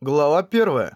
Глава 1.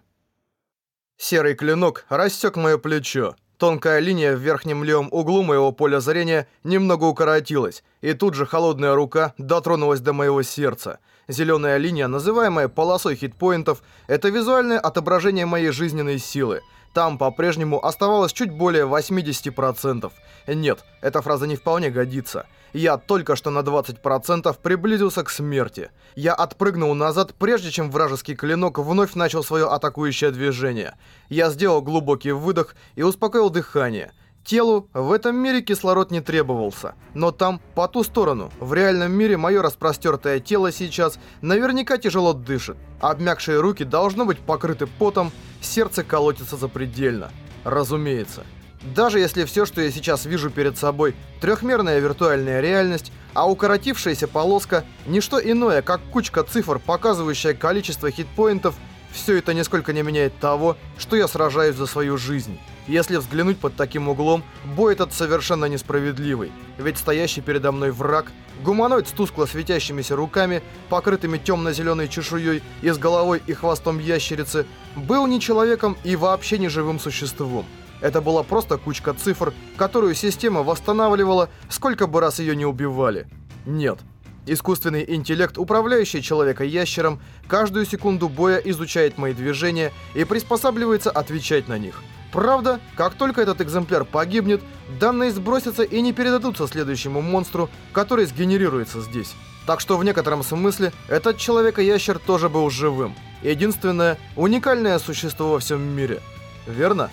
Серый клинок рассек мое плечо. Тонкая линия в верхнем левом углу моего поля зрения немного укоротилась, и тут же холодная рука дотронулась до моего сердца. Зеленая линия, называемая полосой хитпоинтов, это визуальное отображение моей жизненной силы. Там по-прежнему оставалось чуть более 80%. Нет, эта фраза не вполне годится. Я только что на 20% приблизился к смерти. Я отпрыгнул назад, прежде чем вражеский клинок вновь начал свое атакующее движение. Я сделал глубокий выдох и успокоил дыхание. Телу в этом мире кислород не требовался. Но там, по ту сторону, в реальном мире мое распростертое тело сейчас наверняка тяжело дышит. Обмякшие руки должны быть покрыты потом, сердце колотится запредельно. Разумеется. Даже если все, что я сейчас вижу перед собой, трехмерная виртуальная реальность, а укоротившаяся полоска – ничто иное, как кучка цифр, показывающая количество хитпоинтов, все это нисколько не меняет того, что я сражаюсь за свою жизнь. Если взглянуть под таким углом, бой этот совершенно несправедливый, ведь стоящий передо мной враг, гуманоид с тускло светящимися руками, покрытыми темно-зеленой чешуей и с головой и хвостом ящерицы, был не человеком и вообще не живым существом. Это была просто кучка цифр, которую система восстанавливала, сколько бы раз ее не убивали. Нет. Искусственный интеллект, управляющий человека-ящером, каждую секунду боя изучает мои движения и приспосабливается отвечать на них. Правда, как только этот экземпляр погибнет, данные сбросятся и не передадутся следующему монстру, который сгенерируется здесь. Так что в некотором смысле этот человека-ящер тоже был живым. Единственное, уникальное существо во всем мире. Верно?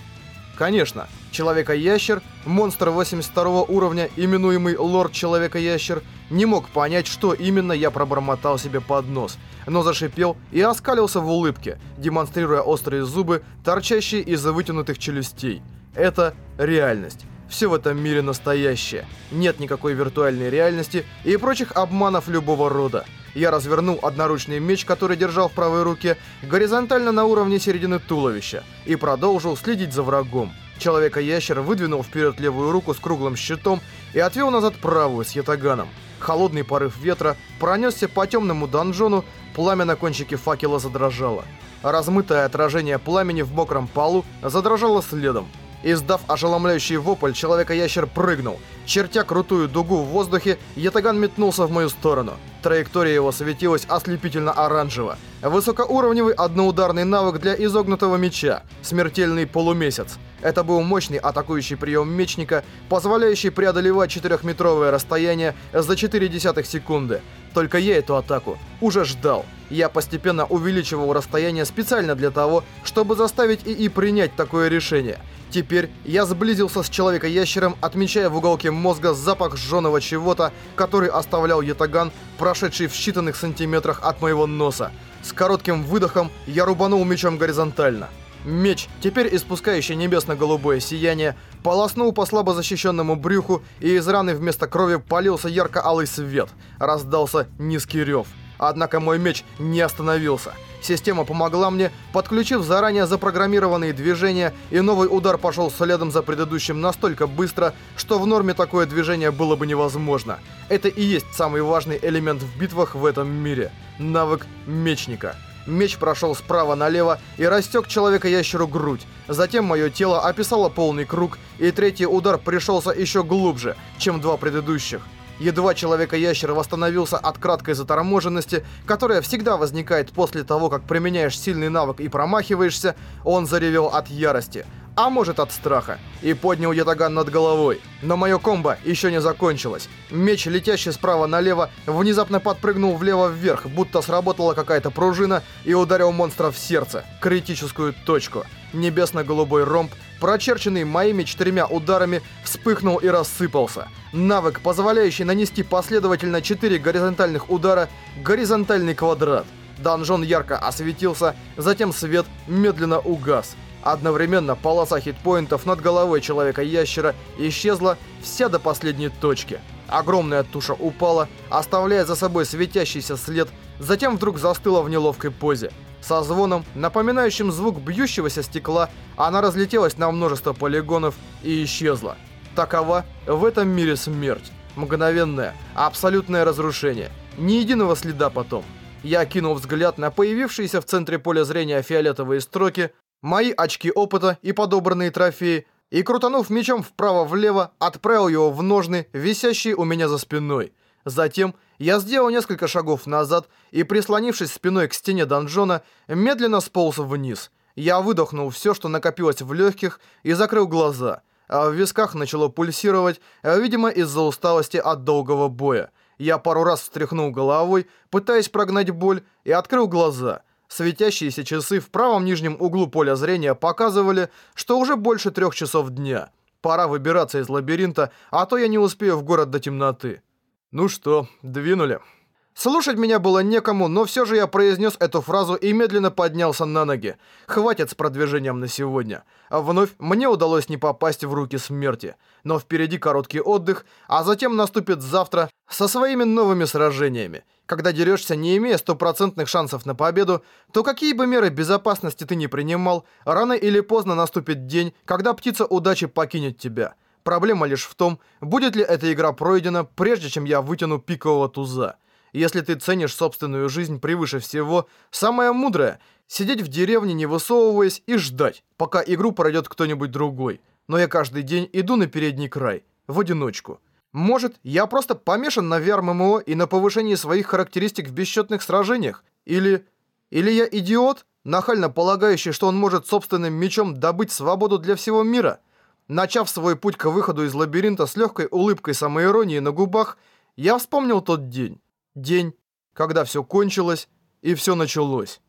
Конечно, Человека-ящер, монстр 82 уровня, именуемый Лорд Человека-ящер, не мог понять, что именно я пробормотал себе под нос, но зашипел и оскалился в улыбке, демонстрируя острые зубы, торчащие из-за вытянутых челюстей. Это реальность. Все в этом мире настоящее. Нет никакой виртуальной реальности и прочих обманов любого рода. Я развернул одноручный меч, который держал в правой руке, горизонтально на уровне середины туловища, и продолжил следить за врагом. Человека-ящер выдвинул вперед левую руку с круглым щитом и отвел назад правую с ятаганом. Холодный порыв ветра пронесся по темному донжону, пламя на кончике факела задрожало. Размытое отражение пламени в мокром полу задрожало следом. Издав ошеломляющий вопль, человека-ящер прыгнул. Чертя крутую дугу в воздухе, ятаган метнулся в мою сторону. Траектория его светилась ослепительно оранжево. Высокоуровневый одноударный навык для изогнутого меча. Смертельный полумесяц. Это был мощный атакующий прием мечника, позволяющий преодолевать 4-метровое расстояние за 0,4 секунды. Только я эту атаку уже ждал. Я постепенно увеличивал расстояние специально для того, чтобы заставить ИИ принять такое решение. Теперь я сблизился с Человека-ящером, отмечая в уголке мозга запах сжёного чего-то, который оставлял ятаган, прошедший в считанных сантиметрах от моего носа. С коротким выдохом я рубанул мечом горизонтально. Меч, теперь испускающий небесно-голубое сияние, полоснул по слабо защищенному брюху, и из раны вместо крови полился ярко-алый свет. Раздался низкий рев. Однако мой меч не остановился. Система помогла мне, подключив заранее запрограммированные движения, и новый удар пошел следом за предыдущим настолько быстро, что в норме такое движение было бы невозможно. Это и есть самый важный элемент в битвах в этом мире. Навык мечника. Меч прошел справа налево и растек человека-ящеру грудь. Затем мое тело описало полный круг, и третий удар пришелся еще глубже, чем два предыдущих. Едва Человека-ящер восстановился от краткой заторможенности, которая всегда возникает после того, как применяешь сильный навык и промахиваешься, он заревел от ярости, а может от страха, и поднял ятаган над головой. Но мое комбо еще не закончилось. Меч, летящий справа налево, внезапно подпрыгнул влево-вверх, будто сработала какая-то пружина, и ударил монстра в сердце, критическую точку. Небесно-голубой ромб, прочерченный моими четырьмя ударами, вспыхнул и рассыпался. Навык, позволяющий нанести последовательно 4 горизонтальных удара, горизонтальный квадрат. Донжон ярко осветился, затем свет медленно угас. Одновременно полоса хитпоинтов над головой Человека-ящера исчезла вся до последней точки. Огромная туша упала, оставляя за собой светящийся след, затем вдруг застыла в неловкой позе. Со звоном, напоминающим звук бьющегося стекла, она разлетелась на множество полигонов и исчезла. Такова в этом мире смерть. Мгновенное, абсолютное разрушение. Ни единого следа потом. Я кинул взгляд на появившиеся в центре поля зрения фиолетовые строки, мои очки опыта и подобранные трофеи, и, крутанув мечом вправо-влево, отправил его в ножны, висящие у меня за спиной. Затем я сделал несколько шагов назад и, прислонившись спиной к стене донжона, медленно сполз вниз. Я выдохнул все, что накопилось в легких, и закрыл глаза. А в висках начало пульсировать, видимо, из-за усталости от долгого боя. Я пару раз встряхнул головой, пытаясь прогнать боль, и открыл глаза. Светящиеся часы в правом нижнем углу поля зрения показывали, что уже больше трех часов дня. Пора выбираться из лабиринта, а то я не успею в город до темноты. Ну что, двинули. Слушать меня было некому, но все же я произнес эту фразу и медленно поднялся на ноги. Хватит с продвижением на сегодня. А вновь мне удалось не попасть в руки смерти. Но впереди короткий отдых, а затем наступит завтра со своими новыми сражениями. Когда дерешься, не имея стопроцентных шансов на победу, то какие бы меры безопасности ты ни принимал, рано или поздно наступит день, когда птица удачи покинет тебя. Проблема лишь в том, будет ли эта игра пройдена, прежде чем я вытяну пикового туза. Если ты ценишь собственную жизнь превыше всего, самое мудрое — сидеть в деревне, не высовываясь, и ждать, пока игру пройдет кто-нибудь другой. Но я каждый день иду на передний край, в одиночку. Может, я просто помешан на VR-ММО и на повышении своих характеристик в бесчетных сражениях? Или... Или я идиот, нахально полагающий, что он может собственным мечом добыть свободу для всего мира? Начав свой путь к выходу из лабиринта с легкой улыбкой самоиронии на губах, я вспомнил тот день. День, когда все кончилось и все началось.